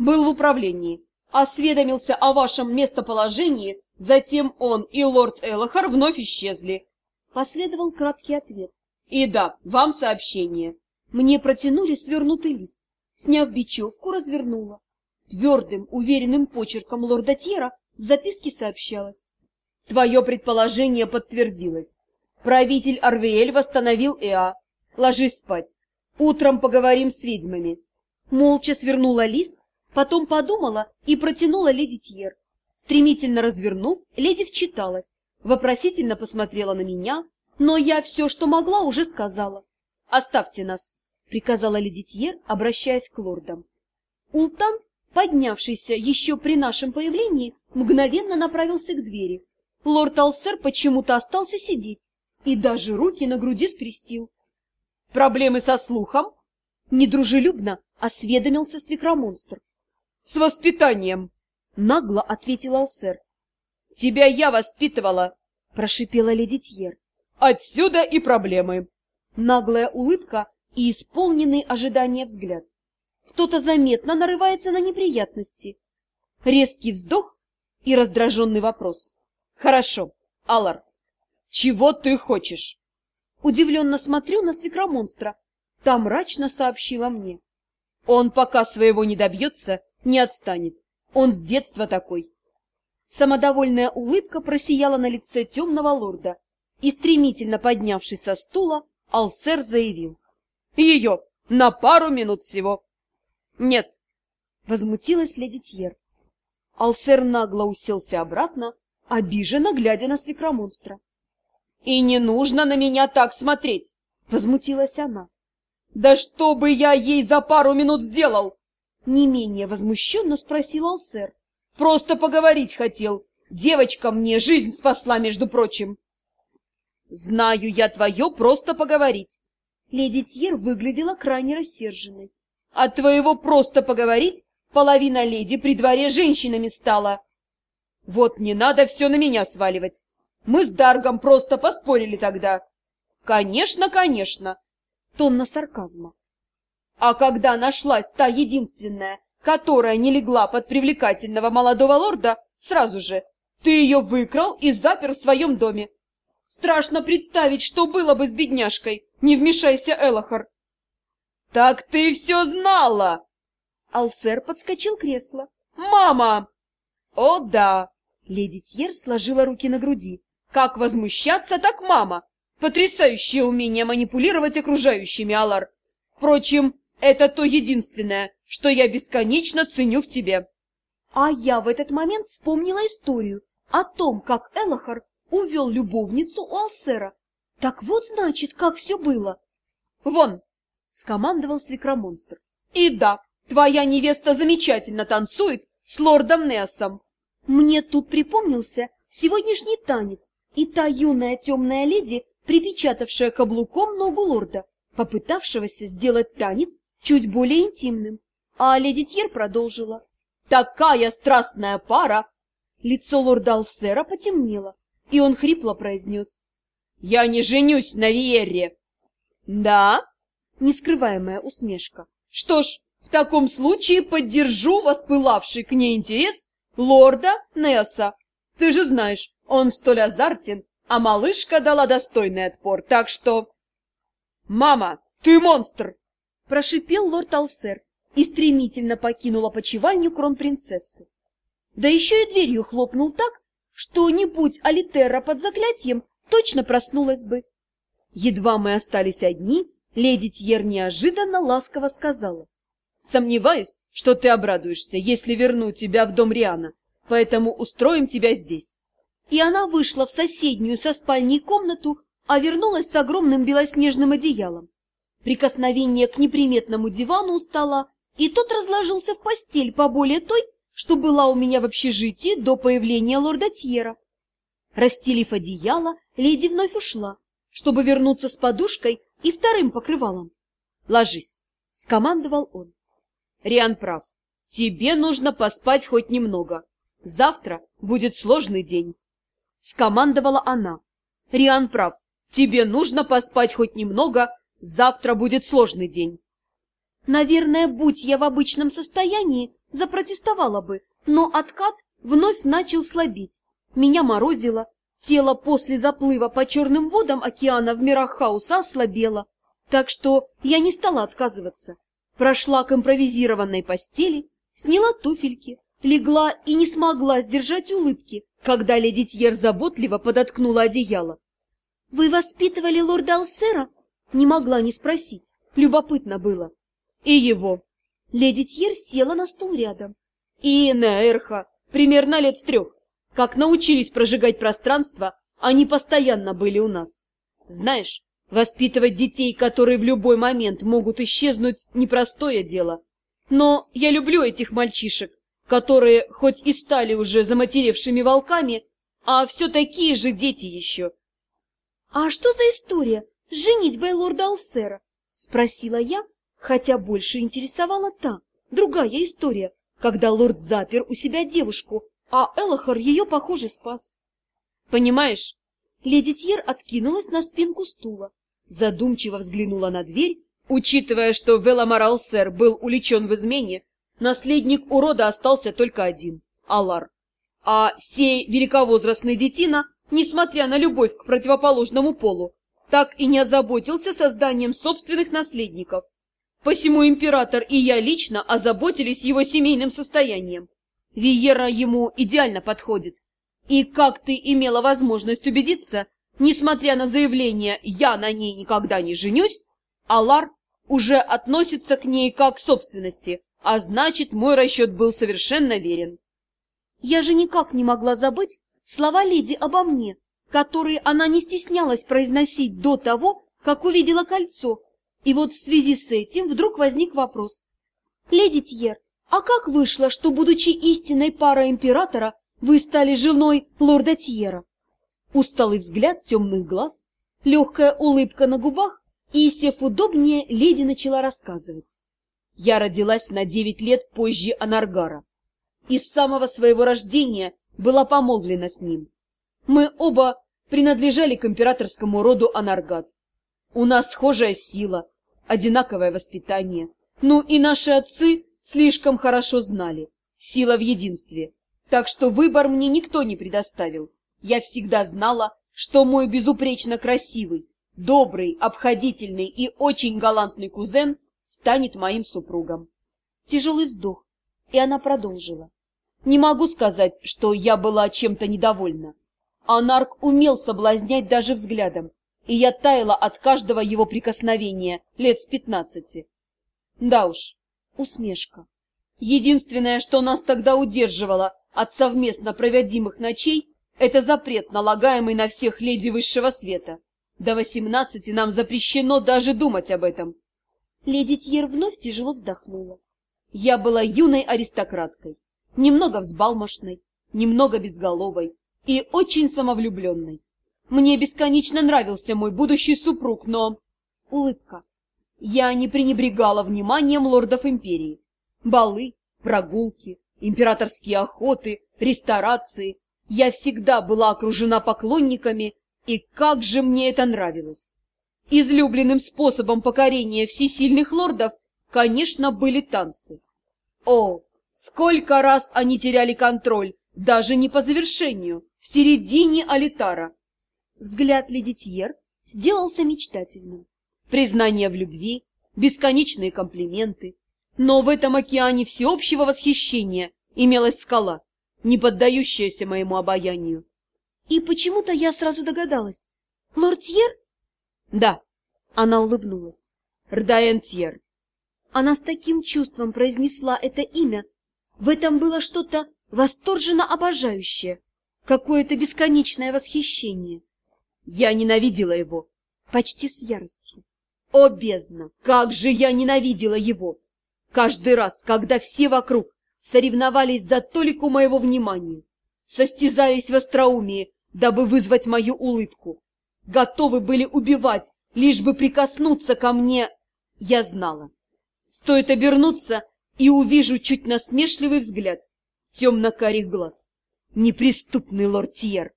Был в управлении. Осведомился о вашем местоположении, затем он и лорд Элохар вновь исчезли. Последовал краткий ответ. И да, вам сообщение. Мне протянули свернутый лист. Сняв бечевку, развернула. Твердым, уверенным почерком лорда Тьера в записке сообщалось. Твое предположение подтвердилось. Правитель Арвиэль восстановил Эа. Ложись спать. Утром поговорим с ведьмами. Молча свернула лист, потом подумала и протянула леди Тьер. Стремительно развернув, леди вчиталась, вопросительно посмотрела на меня, но я все, что могла, уже сказала. «Оставьте нас», — приказала леди Тьер, обращаясь к лордам. Ултан, поднявшийся еще при нашем появлении, мгновенно направился к двери. Лорд Алсер почему-то остался сидеть и даже руки на груди скрестил. «Проблемы со слухом?» Недружелюбно осведомился свекромонстр. «С воспитанием!» — нагло ответил Алсер. «Тебя я воспитывала!» — прошипела леди Тьер. «Отсюда и проблемы!» Наглая улыбка и исполненный ожидания взгляд. Кто-то заметно нарывается на неприятности. Резкий вздох и раздраженный вопрос. «Хорошо, Алар, чего ты хочешь?» Удивленно смотрю на свекромонстра. Там мрачно сообщила мне. Он пока своего не добьется, не отстанет. Он с детства такой. Самодовольная улыбка просияла на лице темного лорда, и, стремительно поднявшись со стула, Алсер заявил. «Ее! На пару минут всего!» «Нет!» — возмутилась леди Тьер. Алсер нагло уселся обратно, обиженно глядя на свекромонстра. «И не нужно на меня так смотреть!» — возмутилась она. «Да что бы я ей за пару минут сделал?» Не менее возмущенно спросил Алсер. «Просто поговорить хотел. Девочка мне жизнь спасла, между прочим». «Знаю я твое просто поговорить». Леди Тьер выглядела крайне рассерженной. «От твоего просто поговорить половина леди при дворе женщинами стала». «Вот не надо все на меня сваливать. Мы с Даргом просто поспорили тогда». «Конечно, конечно!» Тонна сарказма. А когда нашлась та единственная, которая не легла под привлекательного молодого лорда, сразу же ты ее выкрал и запер в своем доме. Страшно представить, что было бы с бедняжкой, не вмешайся, Элохар. Так ты все знала! Алсер подскочил кресло. Мама! О, да! Леди Тьер сложила руки на груди. Как возмущаться, так мама! Потрясающее умение манипулировать окружающими, Алар. Впрочем, это то единственное, что я бесконечно ценю в тебе. А я в этот момент вспомнила историю о том, как Элохар увел любовницу у Алсера. Так вот, значит, как все было. Вон, скомандовал свекромонстр. И да, твоя невеста замечательно танцует с лордом Неосом. Мне тут припомнился сегодняшний танец, и та юная темная леди, припечатавшая каблуком ногу лорда, попытавшегося сделать танец чуть более интимным. А леди Тьер продолжила. «Такая страстная пара!» Лицо лорда Алсера потемнело, и он хрипло произнес. «Я не женюсь на Виерре!» «Да?» Нескрываемая усмешка. «Что ж, в таком случае поддержу воспылавший к ней интерес лорда Несса. Ты же знаешь, он столь азартен, а малышка дала достойный отпор, так что...» «Мама, ты монстр!» Прошипел лорд Алсер и стремительно покинул опочивальню кронпринцессы. Да еще и дверью хлопнул так, что, не будь Алитера под заклятием, точно проснулась бы. Едва мы остались одни, леди Тьер неожиданно ласково сказала. «Сомневаюсь, что ты обрадуешься, если верну тебя в дом Риана, поэтому устроим тебя здесь». И она вышла в соседнюю со спальней комнату, а вернулась с огромным белоснежным одеялом прикосновение к неприметному дивану у стола, и тот разложился в постель поболее той, что была у меня в общежитии до появления лорда Тьера. Расстелив одеяло, леди вновь ушла, чтобы вернуться с подушкой и вторым покрывалом. «Ложись», — скомандовал он. «Риан прав. Тебе нужно поспать хоть немного. Завтра будет сложный день», — скомандовала она. «Риан прав. Тебе нужно поспать хоть немного, Завтра будет сложный день. Наверное, будь я в обычном состоянии, запротестовала бы, но откат вновь начал слабеть. Меня морозило, тело после заплыва по черным водам океана в мирах хаоса ослабело, так что я не стала отказываться. Прошла к импровизированной постели, сняла туфельки, легла и не смогла сдержать улыбки, когда леди Тьер заботливо подоткнула одеяло. — Вы воспитывали лорда Алсера? Не могла не спросить. Любопытно было. — И его. Леди Тьер села на стул рядом. — И Эрха, примерно лет с трех. Как научились прожигать пространство, они постоянно были у нас. Знаешь, воспитывать детей, которые в любой момент могут исчезнуть, непростое дело. Но я люблю этих мальчишек, которые хоть и стали уже заматеревшими волками, а все такие же дети еще. — А что за история с женитьбой лорда Алсера? — спросила я, хотя больше интересовала та, другая история, когда лорд запер у себя девушку, а Элохор ее, похоже, спас. — Понимаешь, леди Тьер откинулась на спинку стула, задумчиво взглянула на дверь, учитывая, что Веломар Алсер был уличен в измене, наследник урода остался только один — Алар. А сей великовозрастный детина, несмотря на любовь к противоположному полу, так и не озаботился созданием собственных наследников. Посему император и я лично озаботились его семейным состоянием. Виера ему идеально подходит. И как ты имела возможность убедиться, несмотря на заявление «я на ней никогда не женюсь», Алар уже относится к ней как к собственности, а значит, мой расчет был совершенно верен. Я же никак не могла забыть слова леди обо мне, которые она не стеснялась произносить до того, как увидела кольцо. И вот в связи с этим вдруг возник вопрос. «Леди Тьер, а как вышло, что, будучи истинной парой императора, вы стали женой лорда Тьера?» Усталый взгляд темных глаз, легкая улыбка на губах, и, сев удобнее, леди начала рассказывать. Я родилась на девять лет позже Анаргара. И с самого своего рождения была помолвлена с ним. Мы оба принадлежали к императорскому роду Анаргат. У нас схожая сила, одинаковое воспитание. Ну и наши отцы слишком хорошо знали. Сила в единстве. Так что выбор мне никто не предоставил. Я всегда знала, что мой безупречно красивый, добрый, обходительный и очень галантный кузен станет моим супругом. Тяжелый вздох, и она продолжила. Не могу сказать, что я была чем-то недовольна. Анарк умел соблазнять даже взглядом, и я таяла от каждого его прикосновения лет с пятнадцати. Да уж, усмешка. Единственное, что нас тогда удерживало от совместно проводимых ночей, это запрет, налагаемый на всех леди высшего света. До восемнадцати нам запрещено даже думать об этом. Леди Тьер вновь тяжело вздохнула. Я была юной аристократкой, немного взбалмошной, немного безголовой и очень самовлюбленной. Мне бесконечно нравился мой будущий супруг, но... Улыбка. Я не пренебрегала вниманием лордов империи. Балы, прогулки, императорские охоты, ресторации. Я всегда была окружена поклонниками, и как же мне это нравилось! Излюбленным способом покорения всесильных лордов, конечно, были танцы. О, сколько раз они теряли контроль, даже не по завершению, в середине алитара. Взгляд леди Тьер сделался мечтательным. Признание в любви, бесконечные комплименты. Но в этом океане всеобщего восхищения имелась скала, не поддающаяся моему обаянию. И почему-то я сразу догадалась. Лорд Тьер да, она улыбнулась. Рдаентьер. Она с таким чувством произнесла это имя. В этом было что-то восторженно обожающее, какое-то бесконечное восхищение. Я ненавидела его, почти с яростью. О, бездна, как же я ненавидела его! Каждый раз, когда все вокруг соревновались за толику моего внимания, состязались в остроумии, дабы вызвать мою улыбку, готовы были убивать, лишь бы прикоснуться ко мне. Я знала. Стоит обернуться, и увижу чуть насмешливый взгляд темно-карих глаз. Неприступный лортьер.